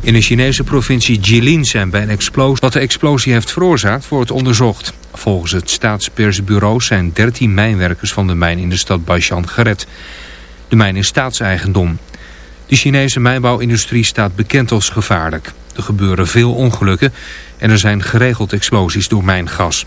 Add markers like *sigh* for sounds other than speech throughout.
In de Chinese provincie Jilin zijn bij een explosie... Wat de explosie heeft veroorzaakt wordt onderzocht. Volgens het staatspersbureau zijn 13 mijnwerkers van de mijn in de stad Baishan gered. De mijn is staatseigendom. De Chinese mijnbouwindustrie staat bekend als gevaarlijk. Er gebeuren veel ongelukken en er zijn geregeld explosies door mijngas.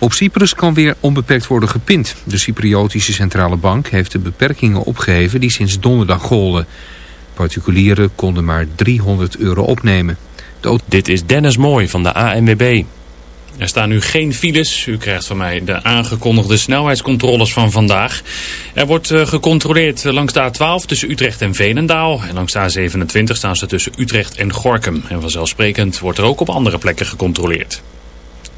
Op Cyprus kan weer onbeperkt worden gepind. De Cypriotische Centrale Bank heeft de beperkingen opgeheven die sinds donderdag golden. Particulieren konden maar 300 euro opnemen. Dit is Dennis Mooi van de ANWB. Er staan nu geen files. U krijgt van mij de aangekondigde snelheidscontroles van vandaag. Er wordt uh, gecontroleerd langs de A12 tussen Utrecht en Veenendaal. En langs de A27 staan ze tussen Utrecht en Gorkum. En vanzelfsprekend wordt er ook op andere plekken gecontroleerd.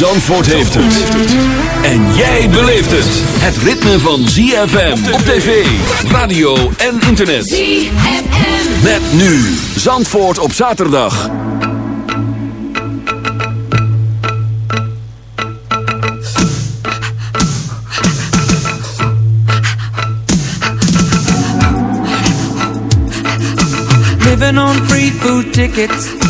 Zandvoort heeft het. En jij beleeft het. Het ritme van ZFM op tv, radio en internet. ZFM. Met nu Zandvoort op zaterdag. Living on free food tickets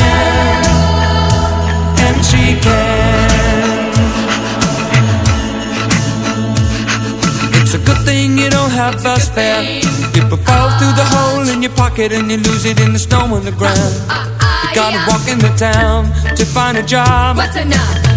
Can It's a good thing you don't have bus fare You But fall through the hole in your pocket and you lose it in the snow on the ground. You gotta walk into town to find a job. What's enough?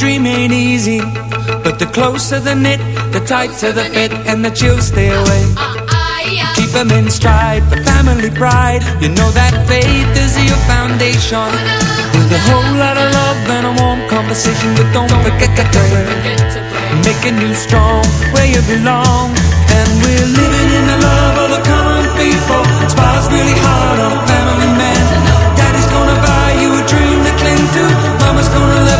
Dream ain't easy, but the closer the knit, the tighter the fit, and the chills stay away. Keep 'em in stride for family pride. You know that faith is your foundation. With a whole lot of love and a warm conversation, but don't forget to pray. Making you strong where you belong. And we're living in the love of the common people. Smiles really hard on family man. Daddy's gonna buy you a dream to cling to. Mama's gonna love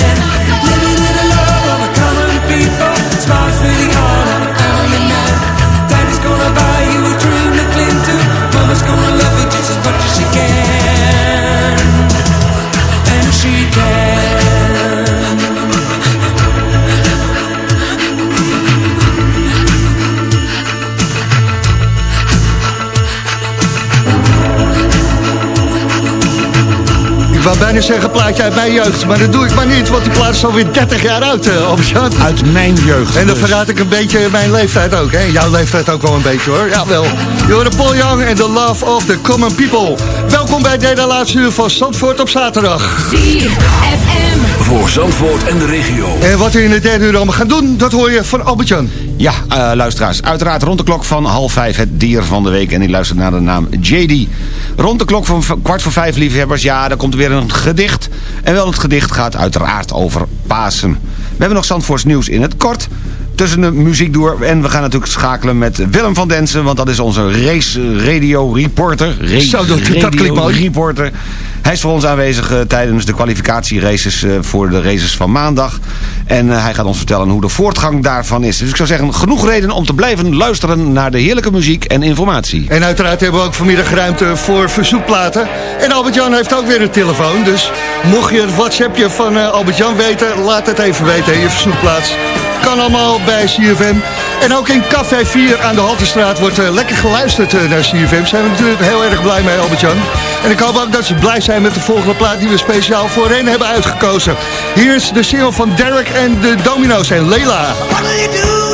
Ik wou bijna zeggen plaatje uit mijn jeugd, maar dat doe ik maar niet, want die plaat is alweer 30 jaar oud, uh, Albert-Jan. Uit mijn jeugd. En dan dus. verraad ik een beetje mijn leeftijd ook, hè? Jouw leeftijd ook wel een beetje, hoor. Jawel. Jorde Paul Young en The Love of the Common People. Welkom bij derde laatste uur van Zandvoort op zaterdag. ZFM. Voor Zandvoort en de regio. En wat we in de derde uur allemaal gaan doen, dat hoor je van Albert-Jan. Ja, eh, luisteraars. Uiteraard rond de klok van half vijf het dier van de week. En die luistert naar de naam JD. Rond de klok van kwart voor vijf, liefhebbers. Ja, er komt weer een gedicht. En wel, het gedicht gaat uiteraard over Pasen. We hebben nog Zandvoorts nieuws in het kort. Tussen de muziek door. En we gaan natuurlijk schakelen met Willem van Densen. Want dat is onze race radio reporter. Race Zo, dat- dat klinkt mooi. reporter. Hij is voor ons aanwezig eh, tijdens de kwalificatieraces eh, voor de races van maandag. En eh, hij gaat ons vertellen hoe de voortgang daarvan is. Dus ik zou zeggen, genoeg reden om te blijven luisteren naar de heerlijke muziek en informatie. En uiteraard hebben we ook vanmiddag ruimte voor verzoekplaten. En Albert-Jan heeft ook weer een telefoon. Dus mocht je het WhatsAppje van Albert-Jan weten, laat het even weten in je verzoekplaats. Kan allemaal bij CFM. En ook in Café 4 aan de Haltestraat wordt eh, lekker geluisterd eh, naar CFM. Zijn we natuurlijk heel erg blij mee, Albert-Jan. En ik hoop ook dat ze blij zijn met de volgende plaat die we speciaal voor hen hebben uitgekozen. Hier is de single van Derek en de Domino's en Leila. Do you do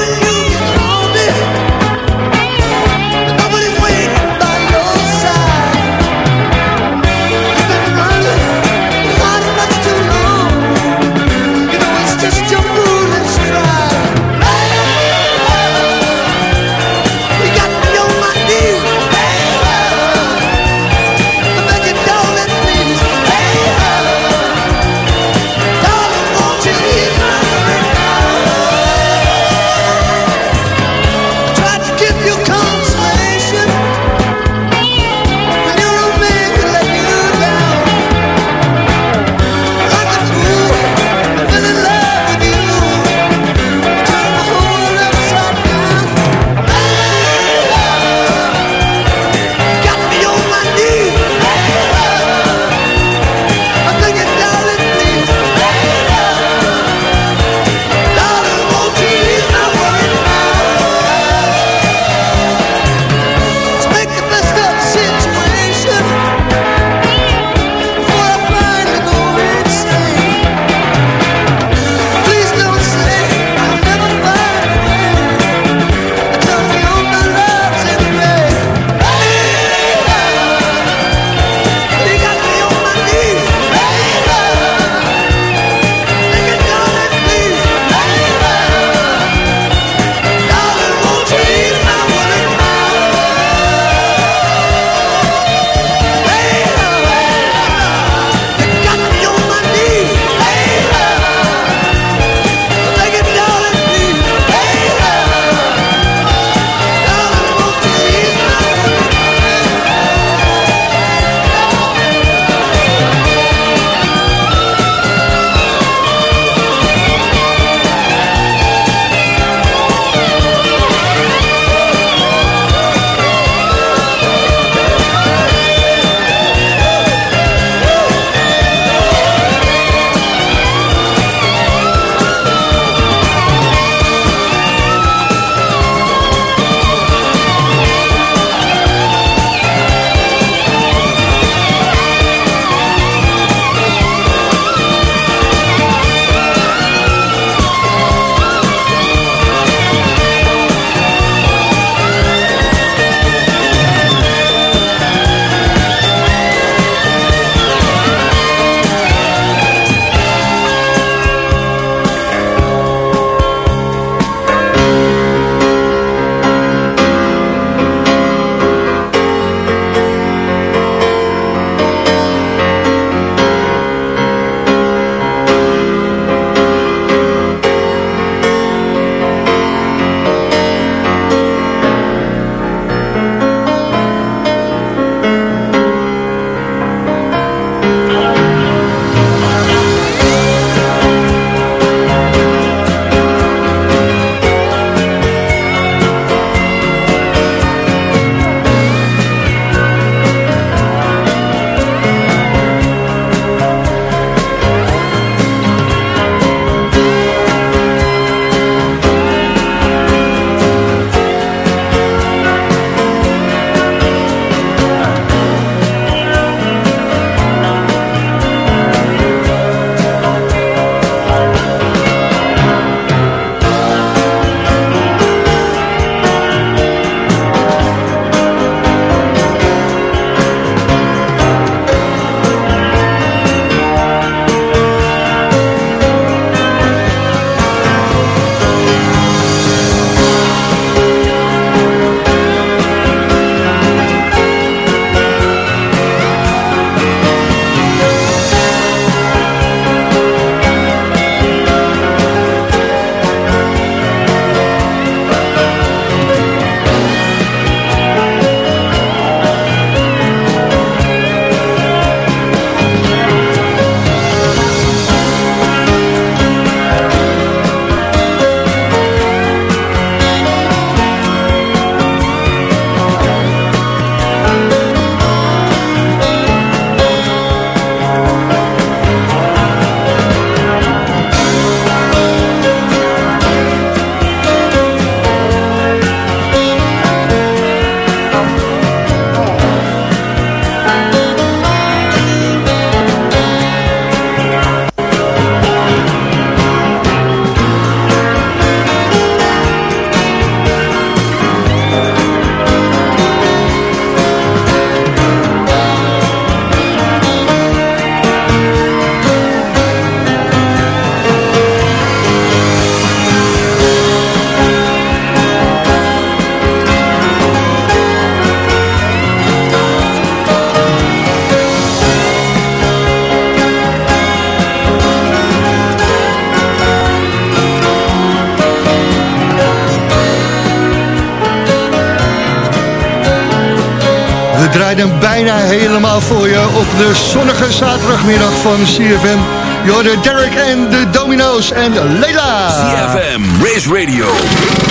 op de zonnige zaterdagmiddag van CFM. Je hoorde Derek en de Domino's en Leila. CFM, Race Radio,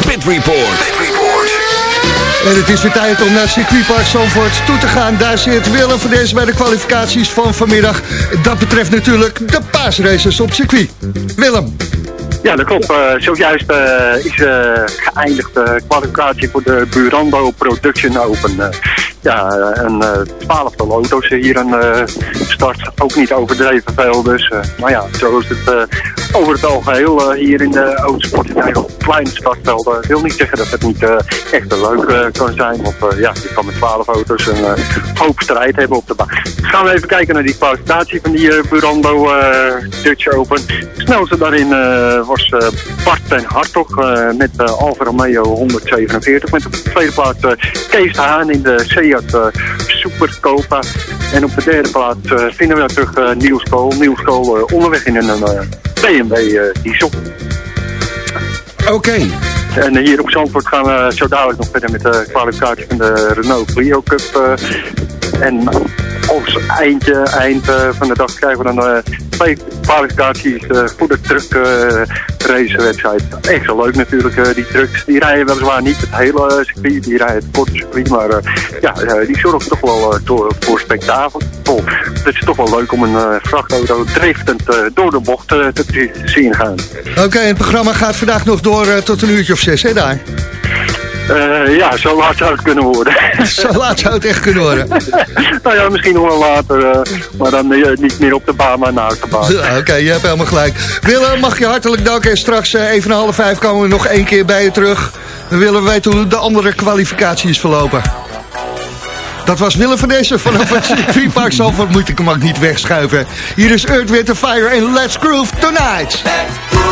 Pit Report. En het is weer tijd om naar circuitpark Zandvoort toe te gaan. Daar zit Willem van deze bij de kwalificaties van vanmiddag. Dat betreft natuurlijk de paasraces op circuit. Willem. Ja, dat klopt. Uh, zojuist uh, is uh, geëindigd de kwalificatie voor de Burando Production Open. Ja, een twaalftal auto's hier aan start. Ook niet overdreven veel, dus maar ja, zo is het over het algeheel hier in de autosport. In kleine startvelden. wil niet zeggen dat het niet echt leuk kan zijn, want ja, je kan met twaalf auto's een hoop strijd hebben op de baan. Gaan we even kijken naar die kwalificatie van die Burando Dutch Open. Snelste daarin was uh, Bart ten Hartog uh, met uh, Alfa Romeo 147. Met op de tweede plaats Kees de Haan in de Seat Supercopa. En op de derde plaats vinden we terug Niels Kool. Niels Kool onderweg in een BMW diesel. Oké. En hier op Zandvoort gaan we zo dadelijk nog verder met de kwalificatie van de Renault Clio Cup. en als eindje, eind van de dag krijgen we dan twee kwalificaties voor de truck racewedstrijd. Echt zo leuk natuurlijk, die trucks. Die rijden weliswaar niet het hele circuit, die rijden het korte circuit, maar ja, die zorgen toch wel voor spektakel. Het is toch wel leuk om een vrachtauto driftend door de bocht te zien gaan. Oké, het programma gaat vandaag nog door tot een uurtje of zes, hè daar? Uh, ja, zo laat zou het kunnen worden. *laughs* zo laat zou het echt kunnen worden. *laughs* nou ja, misschien nog wel later. Uh, maar dan uh, niet meer op de baan, maar naast de baan. Oké, okay, je hebt helemaal gelijk. Willem, mag je hartelijk danken. En straks even na half vijf komen we nog één keer bij je terug. We willen weten hoe de andere kwalificatie is verlopen. Dat was Willem van deze vanaf het *laughs* circuitpark Zalvoort. Moet ik hem ook niet wegschuiven. Hier is Earth, Wind Fire en Let's Groove Tonight. Let's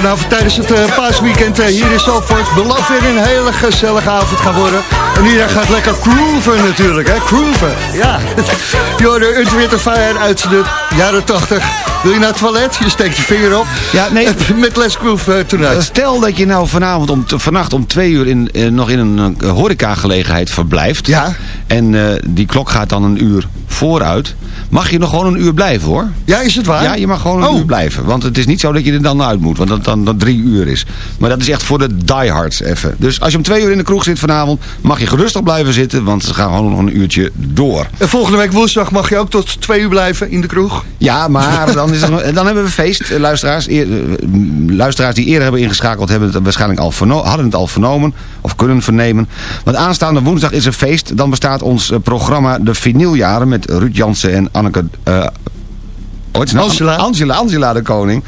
Vanavond tijdens het eh, paasweekend eh, hier in Zalvoort belooft weer een hele gezellige avond gaan worden. En iedereen gaat lekker groeven natuurlijk, hè? Groeven, ja. *laughs* Jorden, Utwitter Fire uit de jaren 80. Wil je naar het toilet? Je steekt je vinger op. Ja, nee. *laughs* Met Les Groove uh, tonight. Stel dat je nou vanavond om, vannacht om twee uur in, eh, nog in een uh, horecagelegenheid verblijft. Ja. En uh, die klok gaat dan een uur vooruit. Mag je nog gewoon een uur blijven hoor. Ja, is het waar? Ja, je mag gewoon een Oh. uur blijven. Want het is niet zo dat je er dan uit moet. Want dat dan, dan drie uur is. Maar dat is echt voor de diehards even. Dus als je om twee uur in de kroeg zit vanavond... mag je gerustig blijven zitten. Want ze gaan gewoon nog een uurtje door. En volgende week woensdag mag je ook tot twee uur blijven in de kroeg. Ja, maar dan, is nog- dan hebben we feest. Eh, Luisteraars, eh, luisteraars die eerder hebben ingeschakeld... Hebben het waarschijnlijk al verno- hadden het al vernomen. Of kunnen vernemen. Want aanstaande woensdag is er feest. Dan bestaat ons eh, programma De Vinyljaren... met Ruud Jansen en Anneke... eh, ze nou? Angela. Angela. Angela de Koning.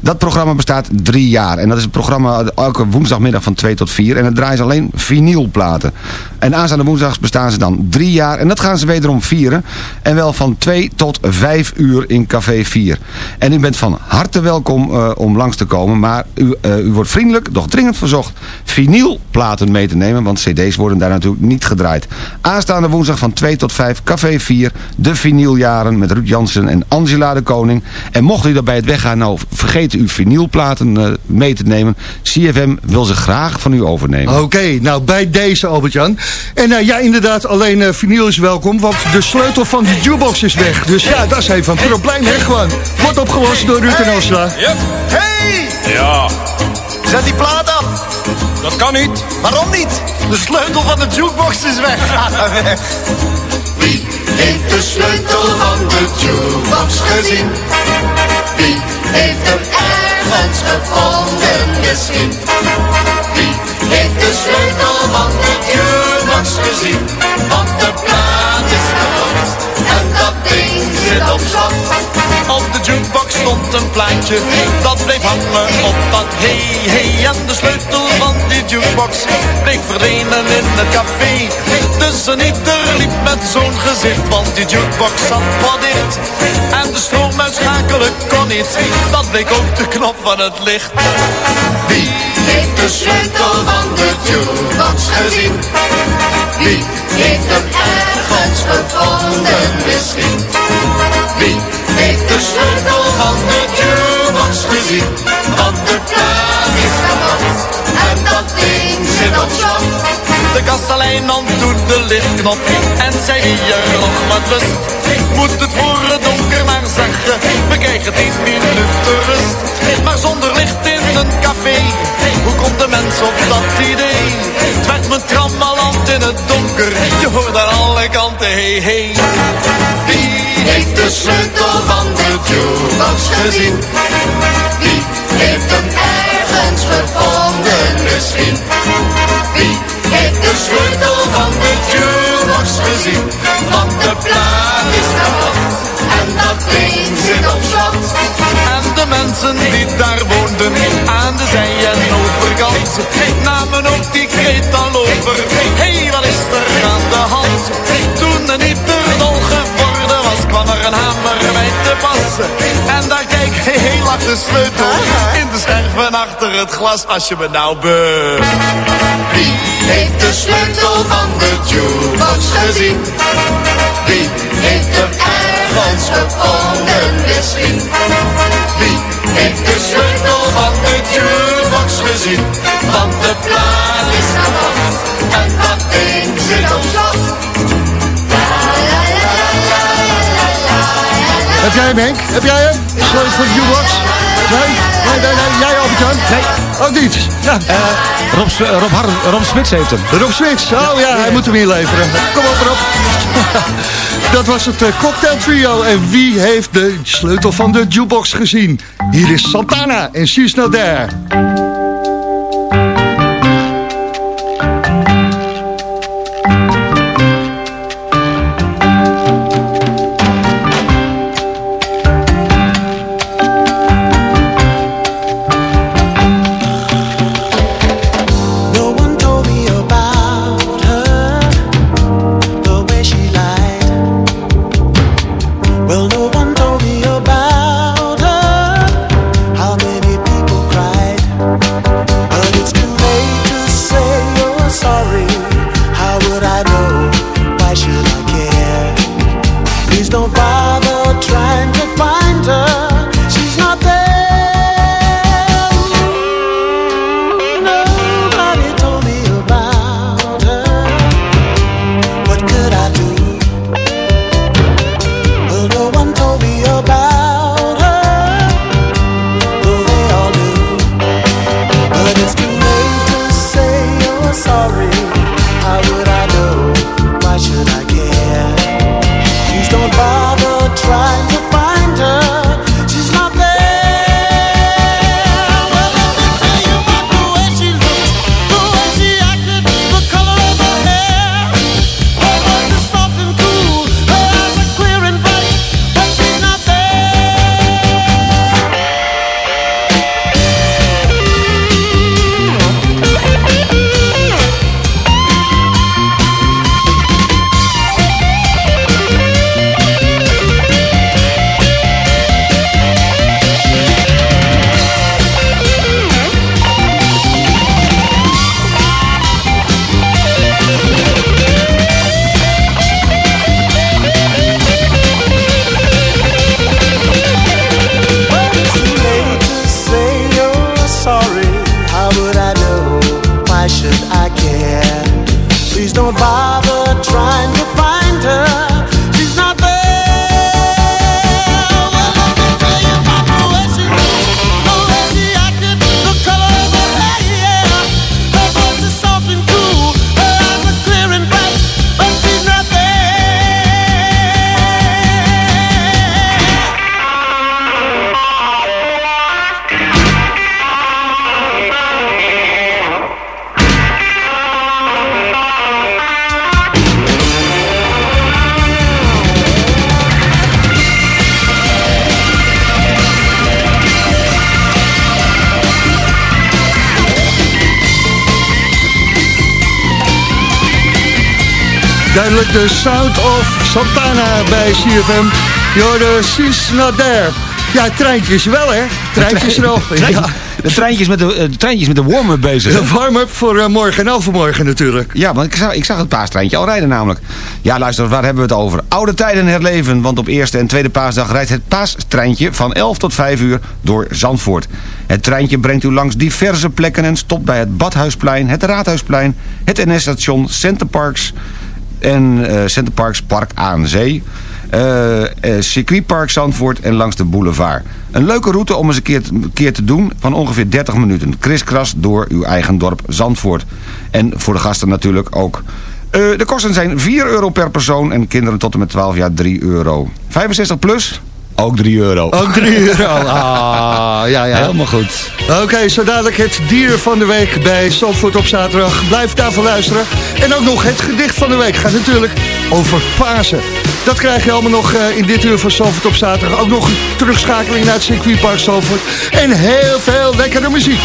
Dat programma bestaat drie jaar. En dat is een programma elke woensdagmiddag van 2 tot 4. En het draait alleen vinylplaten. En aanstaande woensdags bestaan ze dan drie jaar. En dat gaan ze wederom vieren. En wel van 2 tot 5 uur in Café 4. En u bent van harte welkom eh, om langs te komen. Maar u, eh, u wordt vriendelijk, doch dringend verzocht vinylplaten mee te nemen. Want cd's worden daar natuurlijk niet gedraaid. Aanstaande woensdag van 2 tot 5 Café 4. De vinyljaren met Ruud Jansen en Angela de Koning. En mocht u dat bij het weggaan nou vergeten uw vinylplaten eh, mee te nemen. CFM wil ze graag van u overnemen. Oké, nou bij deze Albert-Jan. En eh, ja, inderdaad, alleen eh vinyl is welkom, want de sleutel van de jukebox is weg. Dus ja, dat is even een probleem, hè, gewoon. Wordt opgelost door Ruud en Osla. Hey! Ja, Zet die plaat af. dat kan niet. Waarom niet? De sleutel van de jukebox is weg. *laughs* Heeft de sleutel van de jukebox gezien? Wie heeft hem ergens gevonden misschien? Wie heeft de sleutel van de jukebox gezien? Want de plaat is kapot en dat ding zit op slot. Op de jukebox stond een plaatje, dat bleef hangen op dat hey hey. En de sleutel van die jukebox bleek verdwenen in het café. Dus een ieder liep met zo'n gezicht, want die jukebox zat wat dicht. En de stroom kon niet, dat bleek ook de knop van het licht. Wie de sleutel van de jukebox gezien? Wie heeft hem ergens gevonden misschien? Wie heeft de sleutel van de jukebox gezien? Want de plaat is kapot en dat ding zit op slot. De kastelein nam toen de lichtknop en wie er nog wat lust. Moet het voor het donker maar zeggen, we krijgen tien minuten rust. Maar zonder licht in een café, hoe komt de mens op dat idee? Het werd mijn trammeland in het donker, je hoort aan alle kanten hey hey. Wie heeft de sleutel van de jukebox gezien? Wie heeft hem ergens gevonden misschien? Wie heeft de sleutel van de jukebox gezien? Want de plaat is kapot en dat ding zit op slot. En de mensen die daar woonden aan de zij- en overkant namen ook die kreet al over. hey, wat is er aan de hand? Toen een ieder dol geworden was, kwam er een hamer bij te passen. En daar kijk, hey, lag de sleutel in de scherven achter het glas, als je me nou be... Wie heeft de sleutel van de jukebox gezien? Wie heeft hem ergens gevonden misschien? Wie heeft de sleutel van de jukebox gezien? Want de plaat is kapot en dat ding zit op slot. Heb jij hem, Henk? Heb jij hem? Sleutel voor de jukebox? Nee? Nee, nee, nee. Jij, Albert-Jan? Nee. Ook niet? Ja. Rob, S- Rob, Rob Smits heeft hem. Rob Swits. Oh ja, hij moet hem inleveren. Kom op, Rob. *laughs* Dat was het eh, cocktail trio. En wie heeft de sleutel van de jukebox gezien? Hier is Santana en She's Not There. De Sound of Santana bij CFM. You're she's not there. Ja, treintjes wel hè? *laughs* Treintjes Ja. De treintjes met de, eh, de, treintjes met de warm-up bezig. De warm-up voor eh, morgen en overmorgen natuurlijk. Ja, want ik zag, ik zag het paastreintje al rijden namelijk. Ja, luister, waar hebben we het over? Oude tijden herleven, want op eerste en tweede paasdag rijdt het paastreintje van 11 tot 5 uur door Zandvoort. Het treintje brengt u langs diverse plekken en stopt bij het Badhuisplein, het Raadhuisplein, het NS-station, Centerparks en eh Centerparks Park aan Zee. eh, eh, circuitpark Zandvoort en langs de boulevard. Een leuke route om eens een keer, te doen van ongeveer 30 minuten. Kriskras door uw eigen dorp Zandvoort. En voor de gasten natuurlijk ook. De kosten zijn 4 euro per persoon en kinderen tot en met 12 jaar 3 euro. 65 plus? Ook 3 euro. Ook 3 euro. *laughs* Ah, ja, ja. Helemaal goed. Oké, zo dadelijk het dier van de week bij Zandvoort op zaterdag. Blijf daarvoor luisteren. En ook nog het gedicht van de week gaat natuurlijk over Pasen. Dat krijg je allemaal nog eh, in dit uur van Zandvoort op zaterdag. Ook nog een terugschakeling naar het circuitpark Zandvoort. En heel veel lekkere muziek.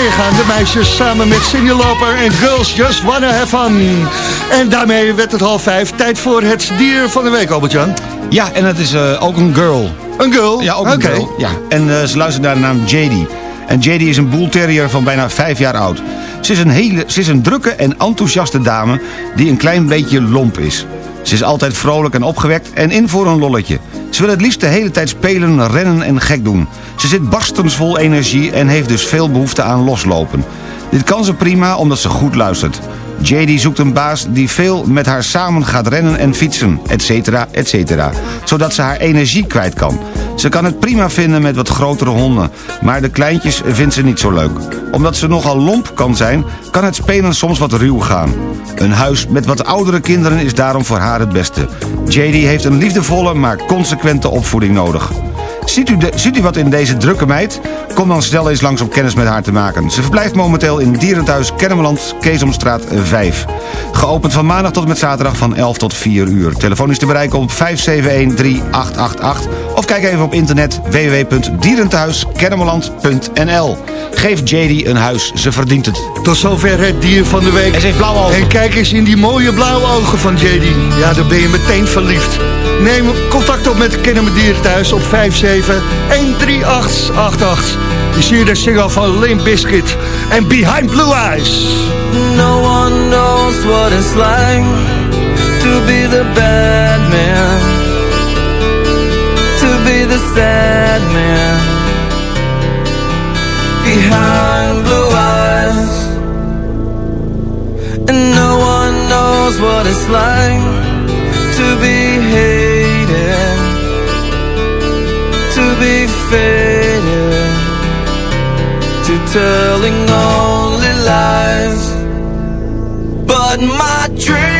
Tekeer gaan de meisjes samen met Cindy Loper en Girls Just Wanna Have Fun. En daarmee werd het half vijf. Tijd voor het dier van de week, Albert-Jan. Ja, en het is eh, ook een girl. Een girl? Ja, ook Oké. een girl. Ja. En eh, ze luistert naar de naam JD. En JD is een bull terrier van bijna vijf jaar oud. Ze is, een hele, ze is een drukke en enthousiaste dame die een klein beetje lomp is. Ze is altijd vrolijk en opgewekt en in voor een lolletje. Ze wil het liefst de hele tijd spelen, rennen en gek doen. Ze zit barstensvol energie en heeft dus veel behoefte aan loslopen. Dit kan ze prima omdat ze goed luistert. JD zoekt een baas die veel met haar samen gaat rennen en fietsen, etcetera, etcetera. Zodat ze haar energie kwijt kan. Ze kan het prima vinden met wat grotere honden, maar de kleintjes vindt ze niet zo leuk. Omdat ze nogal lomp kan zijn, kan het spelen soms wat ruw gaan. Een huis met wat oudere kinderen is daarom voor haar het beste. JD heeft een liefdevolle, maar consequente opvoeding nodig. Ziet u, de, ziet u wat in deze drukke meid? Kom dan snel eens langs om kennis met haar te maken. Ze verblijft momenteel in Dierenthuis Kennemerland, Keesomstraat 5. Geopend van maandag tot en met zaterdag van 11 tot 4 uur. Telefoon is te bereiken op 571-3888. Of kijk even op internet www.dierenthuiskennemerland.nl Geef JD een huis, ze verdient het. Tot zover het dier van de week. En heeft blauwe ogen. En kijk eens in die mooie blauwe ogen van JD. Ja, dan ben je meteen verliefd. Neem contact op met de Kennemer Dierenthuis op 5713888. Je ziet de single van Limp Bizkit en Behind Blue Eyes. No one knows what it's like to be the bad man, to be the sad man behind blue eyes. And no one knows what it's like be faded, to telling only lies. But my dreams,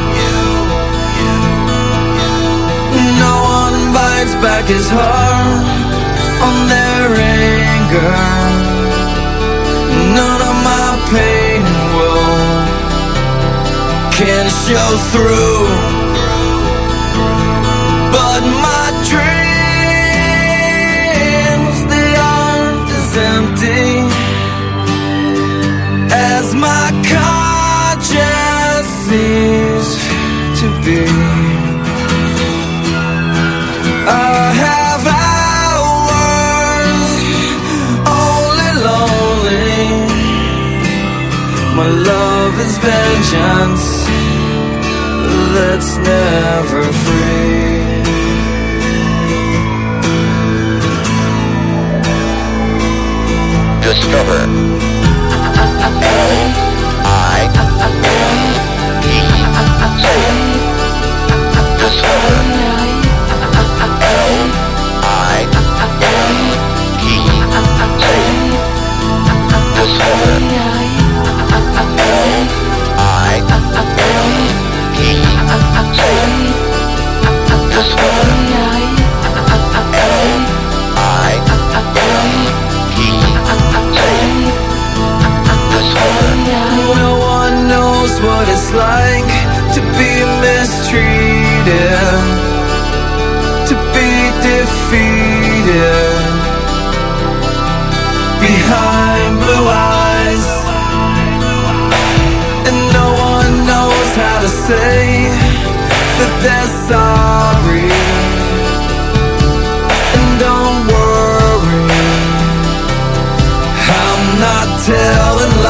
One back his heart on their anger. None of my pain and woe can show through. But my dreams, they aren't as empty as my conscience seems to be. Love is vengeance that's never free. Discover. L I E. Discover. Discover. What it's like to be mistreated, to be defeated they're sorry. And don't worry, I'm not telling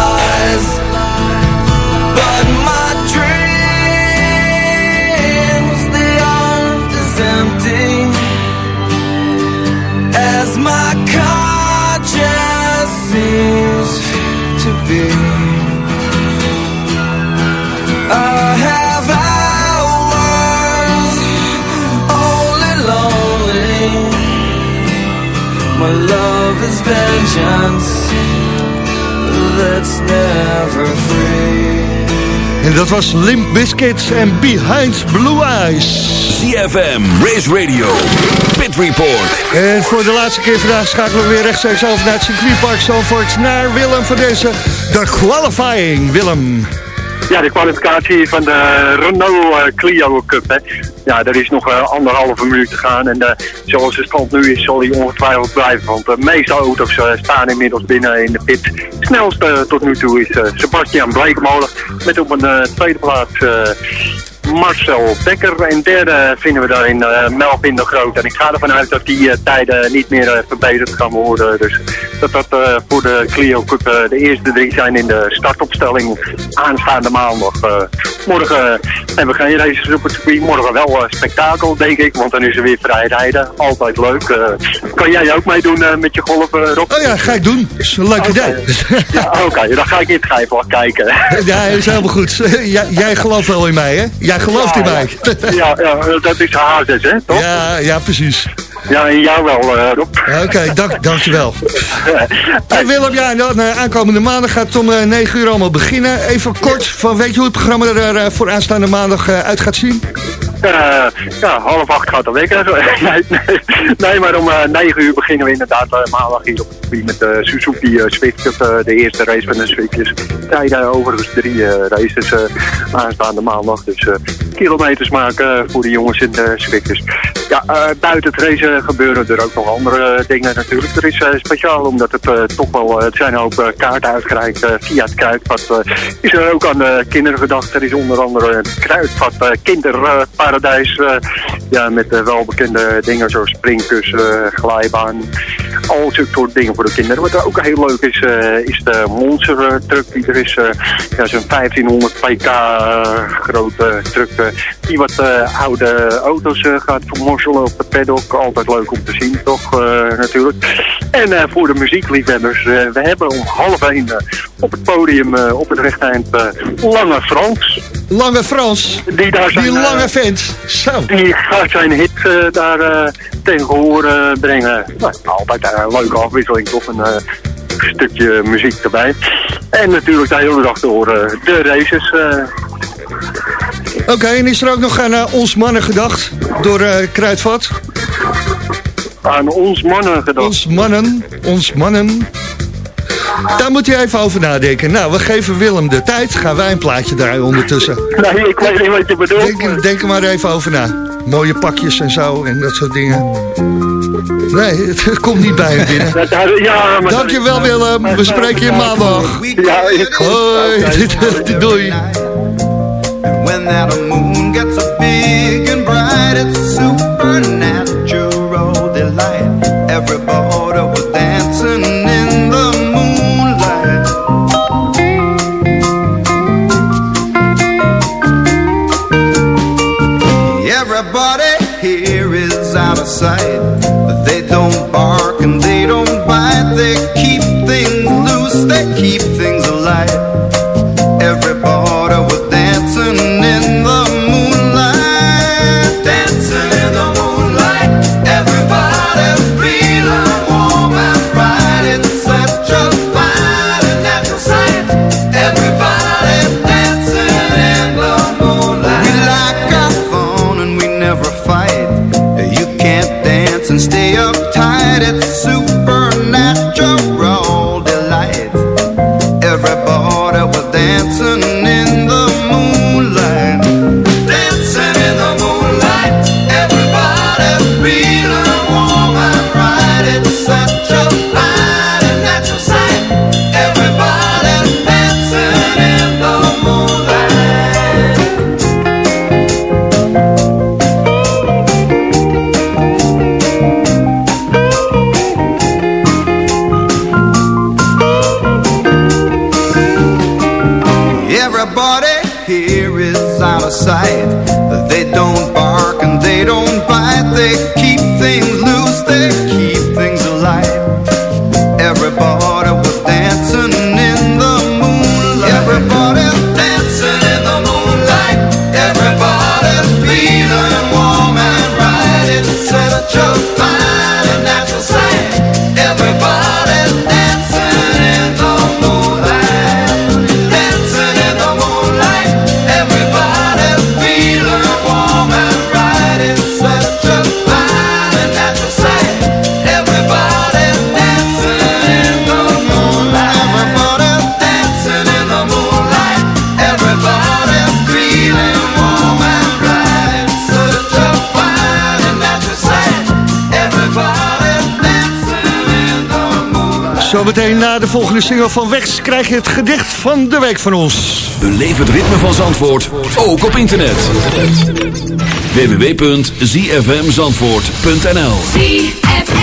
My love is vengeance that's never free. En dat was Limp Bizkit en Behind Blue Eyes. ZFM, Race Radio, Pit Report. En voor de laatste keer vandaag schakelen we weer rechtstreeks over naar het circuitpark Zandvoort. Naar Willem van deze, de qualifying. Willem. Ja, de kwalificatie van de Renault eh, Clio Cup. Hè. Ja, er is nog eh, anderhalve minuut te gaan. En eh, zoals de stand nu is, zal die ongetwijfeld blijven. Want de meeste auto's staan inmiddels binnen in de pit. Het snelste tot nu toe is Sebastian Bleekmolen. Met op een tweede plaats Marcel Becker. En derde vinden we daarin eh Melvin de Groot. En ik ga ervan uit dat die eh, tijden niet meer eh, verbeterd gaan worden. Dus dat dat voor de Clio Cup de eerste drie zijn in de startopstelling aanstaande maandag. Morgen hebben we geen races op het circuit. Morgen wel spektakel, denk ik. Want dan is er weer vrij rijden. Altijd leuk. Kan jij ook meedoen met je golf, Rob? Oh ja, ga ik doen. Is een leuk idee. *laughs* Ja, oké. Dan ga ik in het kijken. Ja, dat is helemaal goed. *laughs* Jij, jij gelooft wel in mij, hè? Jij gelooft in Ja, mij. Ja, ja, dat is Hazes, hè? Toch? Ja, ja, precies. Ja, en jou wel, eh, Rob. Oké, dank, dankjewel. *laughs* Hey Willem, ja, dan, eh, aankomende maandag gaat het om eh, 9 uur allemaal beginnen. Even kort, van weet je hoe het programma er eh, voor aanstaande maandag uit gaat zien? Eh, ja, half acht gaat hè. Zo- *laughs* nee, nee, nee, maar om eh, negen uur beginnen we inderdaad eh, maandag hier op het circuit met de Suzuki Swift de eerste race van de Swiftjes. Rijden overigens drie races aanstaande maandag. Dus kilometers maken voor de jongens in de Swiftjes. Ja, buiten het racen gebeuren er ook nog andere dingen natuurlijk. Er is speciaal, omdat het toch wel, het zijn eh, kaarten uitgereikt via het Kruidvat. is er ook aan de kinderen gedacht. Er is onder andere het Kruidvat eh, Kinderparadijs. eh, ja, met eh, welbekende dingen zoals springkussen, eh, glijbaan. Al zulke soort dingen voor de kinderen. Wat ook heel leuk is, is de Monster truck die er is. ja, zo'n 1500 pk grote truck. die wat oude auto's gaat vermorzelen op de paddock. Altijd leuk om te zien, toch? natuurlijk. En voor de muziekliefhebbers, we hebben om half één op het podium op het rechteind Lange Frans. Lange Frans, Die daar zijn, die lange vent. Zo. die gaat zijn hit eh, daar eh, tegen gehoor eh, brengen. Nou, altijd een leuke afwisseling, toch? Een stukje muziek erbij. En natuurlijk de hele dag door de races. Oké, en is er ook nog aan ons mannen gedacht door Kruidvat? aan ons mannen gedacht. Ons mannen, ons mannen. Daar moet hij even over nadenken. Nou, we geven Willem de tijd. Gaan wij een plaatje draaien ondertussen. Nee, ik weet niet wat je bedoelt. Denk, denk er maar even over na. Mooie pakjes en zo en dat soort dingen. Nee, het *laughs* komt niet bij hem binnen. Ja, maar Dankjewel Willem, we spreken je maandag. Ja, ik- Hoi, *laughs* doei. When that moon gets so big and bright, it's supernatural delight. Everybody sight, they don't bark and they don't bite. They keep things loose, they keep Zometeen na de volgende single van Wex krijg je het gedicht van de week van ons. Beleef het ritme van Zandvoort, ook op internet. www.zfmzandvoort.nl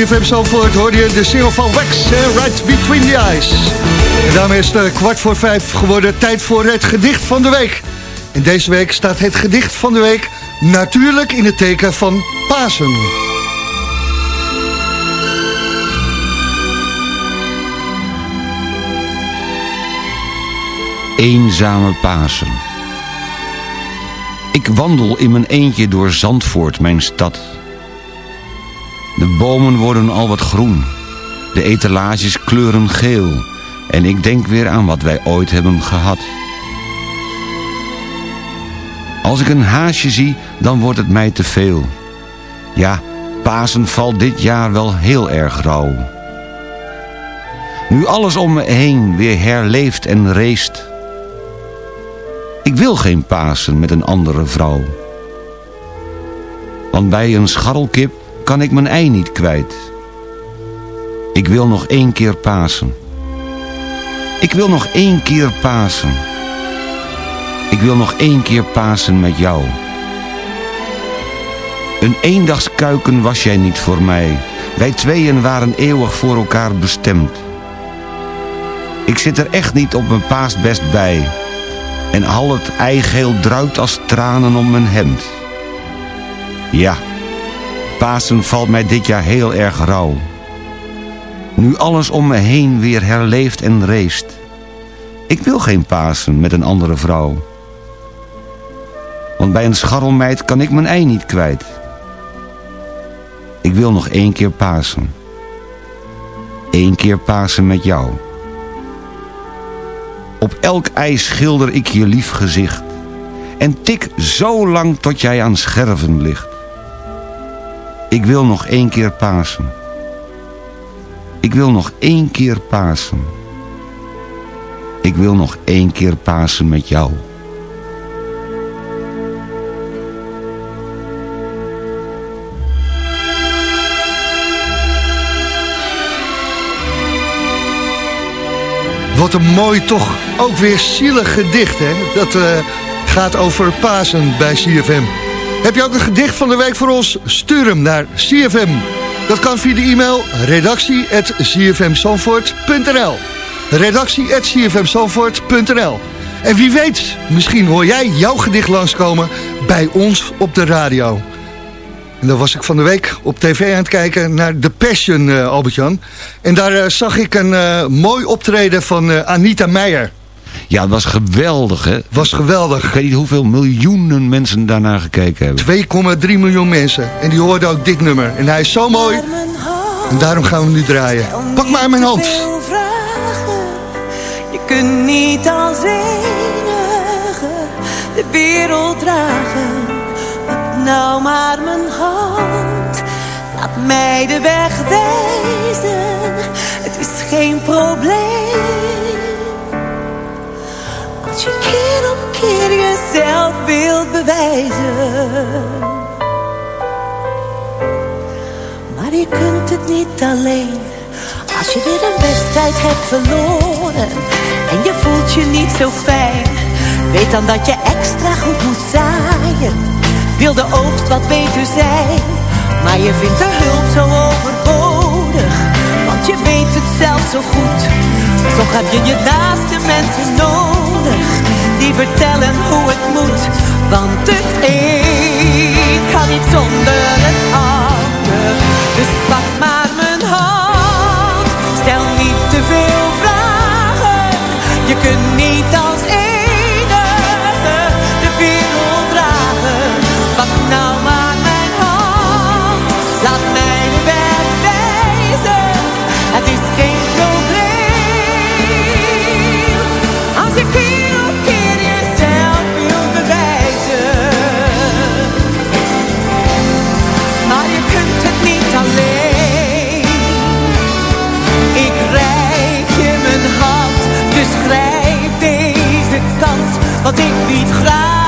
CFM Zandvoort hoorde je de single van Wax, Right Between the Eyes. En daarmee is het eh, kwart voor vijf geworden. Tijd voor het gedicht van de week. En deze week staat het gedicht van de week natuurlijk in het teken van Pasen. Eenzame Pasen. Ik wandel in mijn eentje door Zandvoort, mijn stad. De bomen worden al wat groen. De etalages kleuren geel. En ik denk weer aan wat wij ooit hebben gehad. Als ik een haasje zie, dan wordt het mij te veel. Ja, Pasen valt dit jaar wel heel erg rauw. Nu alles om me heen weer herleeft en reest. Ik wil geen Pasen met een andere vrouw. Want bij een scharrelkip kan ik mijn ei niet kwijt. Ik wil nog één keer Pasen. Ik wil nog één keer Pasen. Ik wil nog één keer Pasen met jou. Een eendagskuiken was jij niet voor mij. Wij tweeën waren eeuwig voor elkaar bestemd. Ik zit er echt niet op mijn paasbest bij. En al het eigeel druipt als tranen om mijn hemd. Ja, Pasen valt mij dit jaar heel erg rauw. Nu alles om me heen weer herleeft en reest. Ik wil geen Pasen met een andere vrouw. Want bij een scharrelmeid kan ik mijn ei niet kwijt. Ik wil nog één keer Pasen. Eén keer Pasen met jou. Op elk ei schilder ik je lief gezicht. En tik zo lang tot jij aan scherven ligt. Ik wil nog één keer Pasen. Ik wil nog één keer Pasen. Ik wil nog één keer Pasen met jou. Wat een mooi toch ook weer zielig gedicht, hè? Dat eh, gaat over Pasen bij CFM. Heb je ook een gedicht van de week voor ons? Stuur hem naar CFM. Dat kan via de e-mail redactie.cfmzandvoort.nl redactie.cfmzandvoort.nl En wie weet, misschien hoor jij jouw gedicht langskomen bij ons op de radio. En dan was ik van de week op tv aan het kijken naar The Passion, eh, Albert-Jan. En daar eh, zag ik een eh, mooi optreden van Anita Meijer. Ja, het was geweldig, hè? Was geweldig. Ik weet niet hoeveel miljoenen mensen daarnaar gekeken hebben. 2,3 miljoen mensen. En die hoorden ook dit nummer. En hij is zo mooi. En daarom gaan we hem nu draaien. Pak maar mijn hand. Je kunt niet als enige de wereld dragen. Pak nou maar mijn hand. Laat mij de weg wijzen. Het is geen probleem. Keer jezelf wilt bewijzen. Maar je kunt het niet alleen. Als je weer een wedstrijd hebt verloren en je voelt je niet zo fijn. Weet dan dat je extra goed moet zaaien. Wil de oogst wat beter zijn, maar je vindt de hulp zo overbodig. Want je weet het zelf zo goed. Toch heb je je naaste mensen nodig die vertellen hoe het moet. Want het een kan niet zonder het ander. Dus pak maar mijn hand. Stel niet te veel vragen. Je kunt niet Want ik bied graag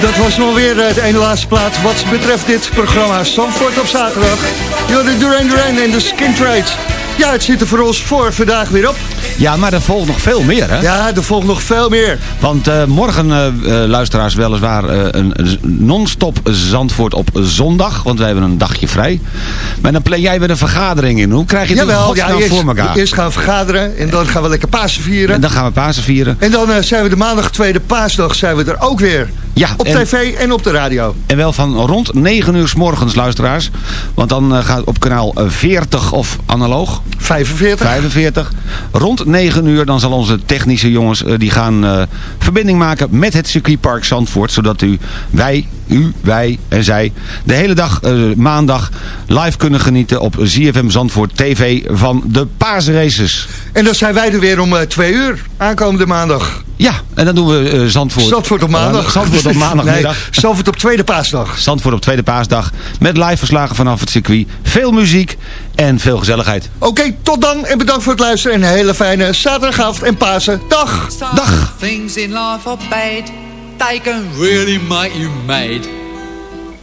Dat was nog weer het ene laatste plaat wat betreft dit programma Zandvoort op zaterdag. Jorden Duran Duran en de Skin Trade. Ja, het zit er voor ons voor vandaag weer op. Ja, maar er volgt nog veel meer, hè? Ja, er volgt nog veel meer. Want eh, morgen, eh, eh, luisteraars, weliswaar eh, een een non-stop Zandvoort op zondag. Want wij hebben een dagje vrij. Maar dan plan jij weer een vergadering in. Hoe krijg je het in Jawel, godsnaam eerst, voor elkaar? eerst gaan we vergaderen en dan gaan we lekker Pasen vieren. En dan gaan we Pasen vieren. En dan eh, zijn we de maandag tweede paasdag zijn we er ook weer. Ja, op en- tv en op de radio. En wel van rond 9 uur s morgens, luisteraars. Want dan eh, gaat op kanaal eh, 40 of analoog. 45. 45. Rond 9 uur dan zal onze technische jongens eh, die gaan eh, verbinding maken met het circuitpark Zandvoort. Zodat u, wij, u, wij en zij de hele dag eh, maandag live kunnen genieten op ZFM Zandvoort TV van de paasraces. En dan zijn wij er weer om eh, twee uur aankomende maandag. Ja, en dan doen we eh, Zandvoort. Zandvoort op maandag. Zandvoort op *laughs* maandagmiddag. Nee, Zandvoort op tweede paasdag. Zandvoort op tweede paasdag. Met live verslagen vanaf het circuit. Veel muziek en veel gezelligheid. Oké, tot dan en bedankt voor het luisteren. En een hele fijne zaterdagavond en Pasen. Dag! Dag! Things in life are bad. They can really make you mad.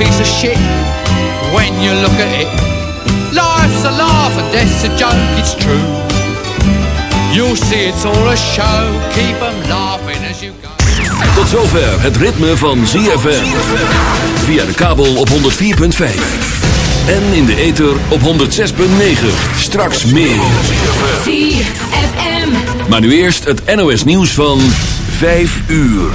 piece of shit when you look at it. Life's a laugh and death's a joke, it's true. You'll see it's all a show, keep 'em laughing as you go. Tot zover het ritme van ZFM. Via de kabel op 104.5. En in de ether op 106.9. Straks meer. ZFM. Maar nu eerst het NOS nieuws van 5 uur.